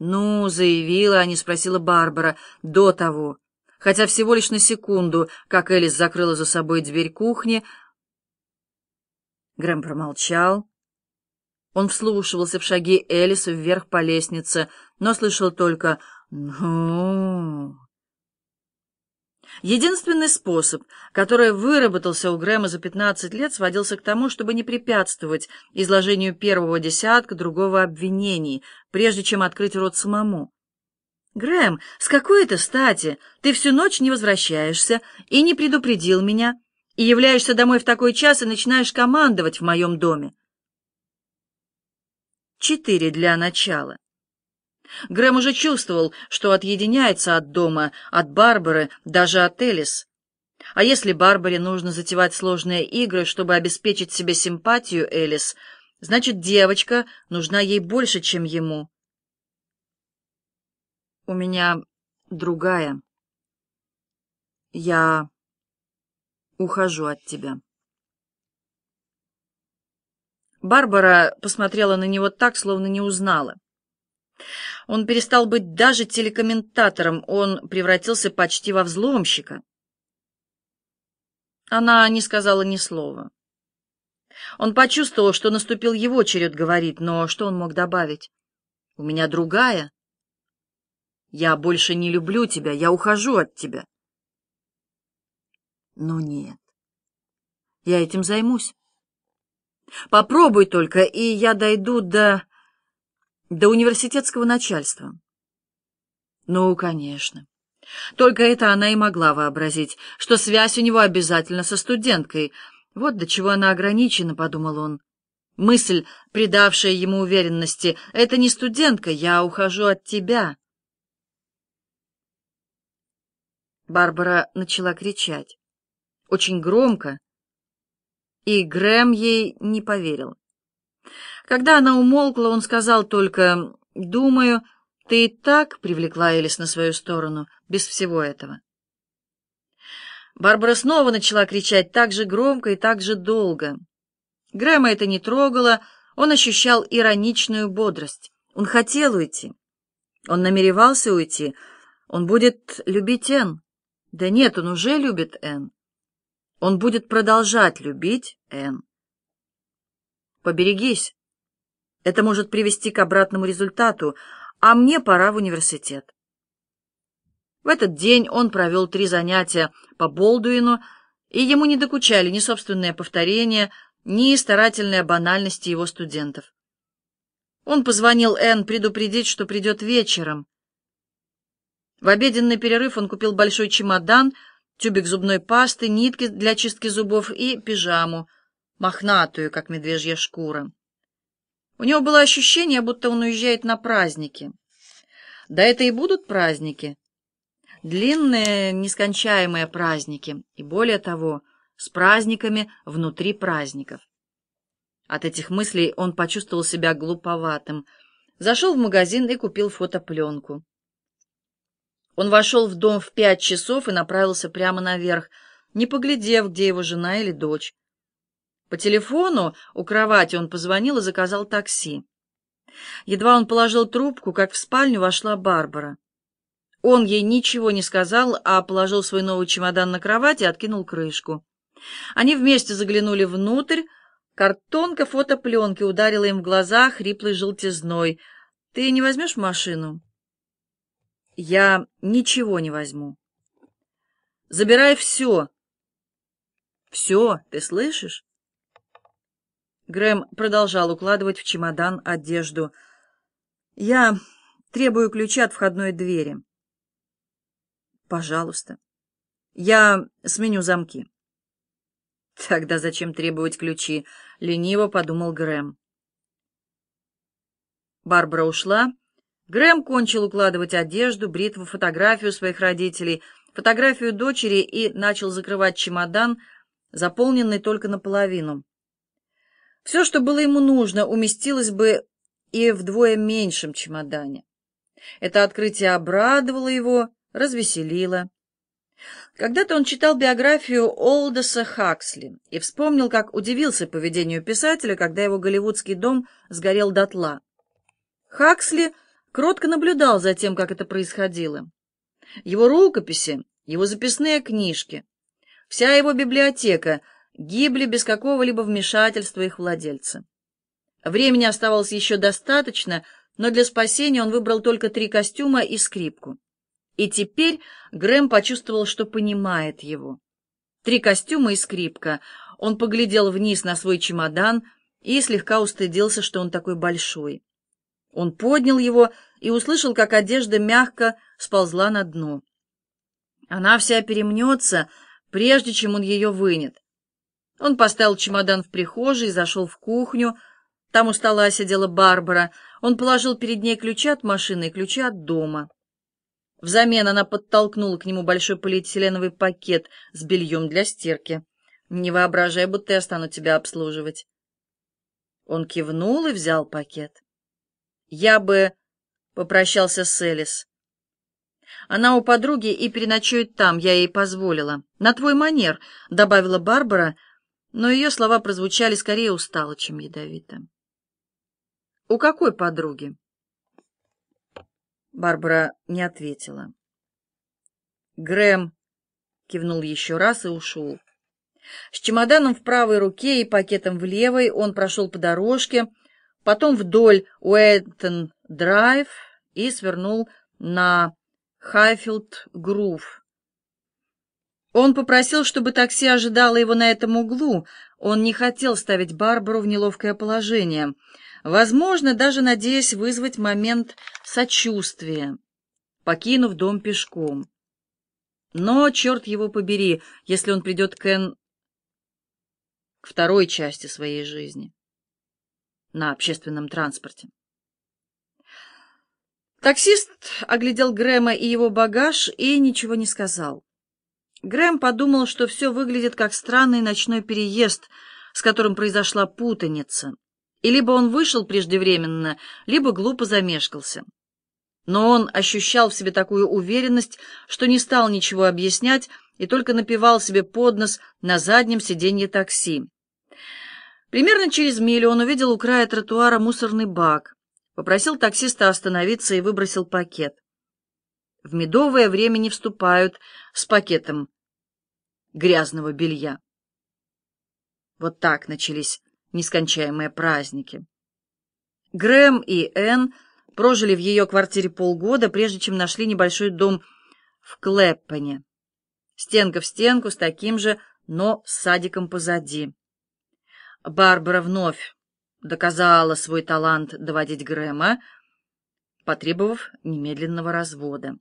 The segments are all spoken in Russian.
«Ну, заявила, а не спросила Барбара до того, хотя всего лишь на секунду, как Элис закрыла за собой дверь кухни». Грэм промолчал. Он вслушивался в шаги Элиса вверх по лестнице, но слышал только «ну». Единственный способ, который выработался у Грэма за 15 лет, сводился к тому, чтобы не препятствовать изложению первого десятка другого обвинений, прежде чем открыть рот самому. «Грэм, с какой это стати? Ты всю ночь не возвращаешься и не предупредил меня, и являешься домой в такой час и начинаешь командовать в моем доме?» Четыре для начала. Грэм уже чувствовал, что отъединяется от дома, от Барбары, даже от Элис. А если Барбаре нужно затевать сложные игры, чтобы обеспечить себе симпатию Элис, значит, девочка нужна ей больше, чем ему. У меня другая. Я ухожу от тебя. Барбара посмотрела на него так, словно не узнала. Он перестал быть даже телекомментатором, он превратился почти во взломщика. Она не сказала ни слова. Он почувствовал, что наступил его черед говорить, но что он мог добавить? «У меня другая. Я больше не люблю тебя, я ухожу от тебя». «Ну нет, я этим займусь. Попробуй только, и я дойду до...» До университетского начальства. Ну, конечно. Только это она и могла вообразить, что связь у него обязательно со студенткой. Вот до чего она ограничена, — подумал он. Мысль, придавшая ему уверенности, — это не студентка, я ухожу от тебя. Барбара начала кричать. Очень громко. И Грэм ей не поверил. Когда она умолкла, он сказал только «Думаю, ты и так привлекла Элис на свою сторону, без всего этого». Барбара снова начала кричать так же громко и так же долго. Грэма это не трогало, он ощущал ироничную бодрость. Он хотел уйти. Он намеревался уйти. Он будет любить Энн. Да нет, он уже любит Энн. Он будет продолжать любить Энн. Поберегись. Это может привести к обратному результату, а мне пора в университет. В этот день он провел три занятия по Болдуину, и ему не докучали ни собственные повторения, ни старательная банальности его студентов. Он позвонил Энн предупредить, что придет вечером. В обеденный перерыв он купил большой чемодан, тюбик зубной пасты, нитки для чистки зубов и пижаму, мохнатую, как медвежья шкура. У него было ощущение, будто он уезжает на праздники. Да это и будут праздники. Длинные, нескончаемые праздники. И более того, с праздниками внутри праздников. От этих мыслей он почувствовал себя глуповатым. Зашел в магазин и купил фотопленку. Он вошел в дом в пять часов и направился прямо наверх, не поглядев, где его жена или дочь. По телефону у кровати он позвонил и заказал такси. Едва он положил трубку, как в спальню вошла Барбара. Он ей ничего не сказал, а положил свой новый чемодан на кровать и откинул крышку. Они вместе заглянули внутрь. Картонка фотопленки ударила им в глаза хриплой желтизной. «Ты не возьмешь машину?» «Я ничего не возьму». «Забирай все». «Все, ты слышишь?» Грэм продолжал укладывать в чемодан одежду. «Я требую ключа от входной двери». «Пожалуйста. Я сменю замки». «Тогда зачем требовать ключи?» — лениво подумал Грэм. Барбара ушла. Грэм кончил укладывать одежду, бритву, фотографию своих родителей, фотографию дочери и начал закрывать чемодан, заполненный только наполовину. Все, что было ему нужно, уместилось бы и вдвое меньшем чемодане. Это открытие обрадовало его, развеселило. Когда-то он читал биографию Олдоса Хаксли и вспомнил, как удивился поведению писателя, когда его голливудский дом сгорел дотла. Хаксли кротко наблюдал за тем, как это происходило. Его рукописи, его записные книжки, вся его библиотека гибли без какого-либо вмешательства их владельца. Времени оставалось еще достаточно, но для спасения он выбрал только три костюма и скрипку. И теперь Грэм почувствовал, что понимает его. Три костюма и скрипка. Он поглядел вниз на свой чемодан и слегка устыдился, что он такой большой. Он поднял его и услышал, как одежда мягко сползла на дно. Она вся перемнется, прежде чем он ее вынет. Он поставил чемодан в прихожей зашел в кухню. Там у стола сидела Барбара. Он положил перед ней ключи от машины и ключи от дома. Взамен она подтолкнула к нему большой полиэтиленовый пакет с бельем для стирки. «Не воображай, будто я стану тебя обслуживать». Он кивнул и взял пакет. «Я бы попрощался с Элис. Она у подруги и переночует там, я ей позволила. На твой манер», — добавила Барбара, но ее слова прозвучали скорее устало, чем ядовито. «У какой подруги?» Барбара не ответила. Грэм кивнул еще раз и ушел. С чемоданом в правой руке и пакетом в левой он прошел по дорожке, потом вдоль Уэйтон-драйв и свернул на Хайфилд-грув. Он попросил, чтобы такси ожидало его на этом углу. Он не хотел ставить Барбару в неловкое положение — возможно, даже надеясь вызвать момент сочувствия, покинув дом пешком. Но, черт его побери, если он придет к Энн к второй части своей жизни на общественном транспорте. Таксист оглядел Грэма и его багаж и ничего не сказал. Грэм подумал, что все выглядит как странный ночной переезд, с которым произошла путаница и либо он вышел преждевременно, либо глупо замешкался. Но он ощущал в себе такую уверенность, что не стал ничего объяснять и только напевал себе под нос на заднем сиденье такси. Примерно через милю он увидел у края тротуара мусорный бак, попросил таксиста остановиться и выбросил пакет. В медовое время не вступают с пакетом грязного белья. Вот так начались нескончаемые праздники. Грэм и Энн прожили в ее квартире полгода, прежде чем нашли небольшой дом в Клэппене. Стенка в стенку с таким же, но с садиком позади. Барбара вновь доказала свой талант доводить Грэма, потребовав немедленного развода.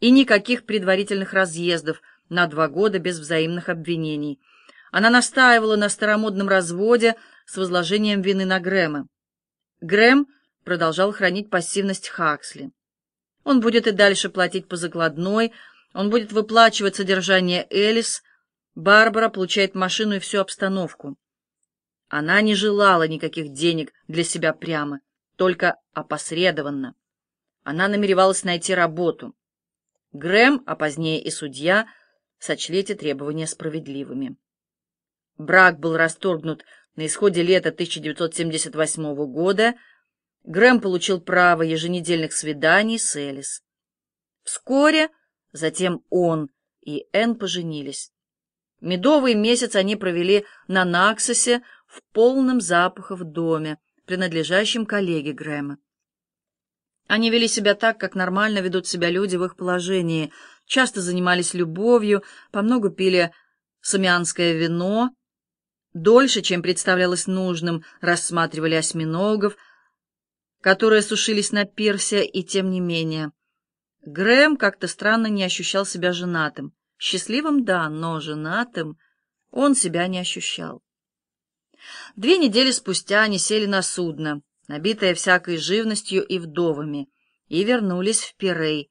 И никаких предварительных разъездов на два года без взаимных обвинений — она настаивала на старомодном разводе с возложением вины на Грэма. Грэм продолжал хранить пассивность Хаксли. Он будет и дальше платить по закладной, он будет выплачивать содержание Элис, Барбара получает машину и всю обстановку. Она не желала никаких денег для себя прямо, только опосредованно. Она намеревалась найти работу. Грэм, а позднее и судья, сочли эти требования справедливыми. Брак был расторгнут на исходе лета 1978 года. Грэм получил право еженедельных свиданий с Элис. Вскоре затем он и Энн поженились. Медовый месяц они провели на Наксосе в полном запахов доме, принадлежащем коллеге Грэма. Они вели себя так, как нормально ведут себя люди в их положении, часто занимались любовью, помногу пили самианское вино, дольше, чем представлялось нужным, рассматривали осьминогов, которые сушились на пирсе, и тем не менее. Грэм как-то странно не ощущал себя женатым. Счастливым, да, но женатым он себя не ощущал. Две недели спустя они сели на судно, набитое всякой живностью и вдовами, и вернулись в Пирей,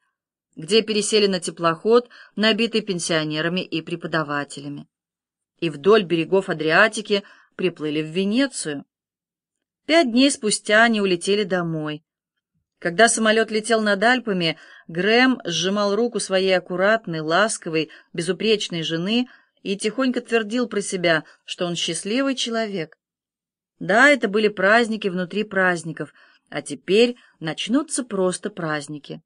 где пересели на теплоход, набитый пенсионерами и преподавателями и вдоль берегов Адриатики приплыли в Венецию. Пять дней спустя они улетели домой. Когда самолет летел над Альпами, Грэм сжимал руку своей аккуратной, ласковой, безупречной жены и тихонько твердил про себя, что он счастливый человек. Да, это были праздники внутри праздников, а теперь начнутся просто праздники.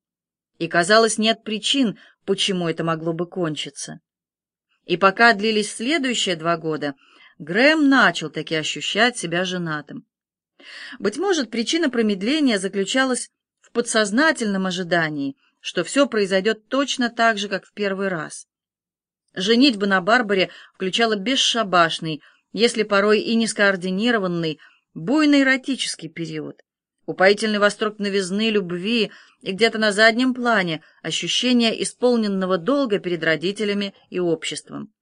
И, казалось, нет причин, почему это могло бы кончиться. И пока длились следующие два года, Грэм начал таки ощущать себя женатым. Быть может, причина промедления заключалась в подсознательном ожидании, что все произойдет точно так же, как в первый раз. Женитьба на Барбаре включала бесшабашный, если порой и не скоординированный, буйный эротический период, упоительный восторг новизны, любви и где-то на заднем плане ощущение исполненного долга перед родителями и обществом.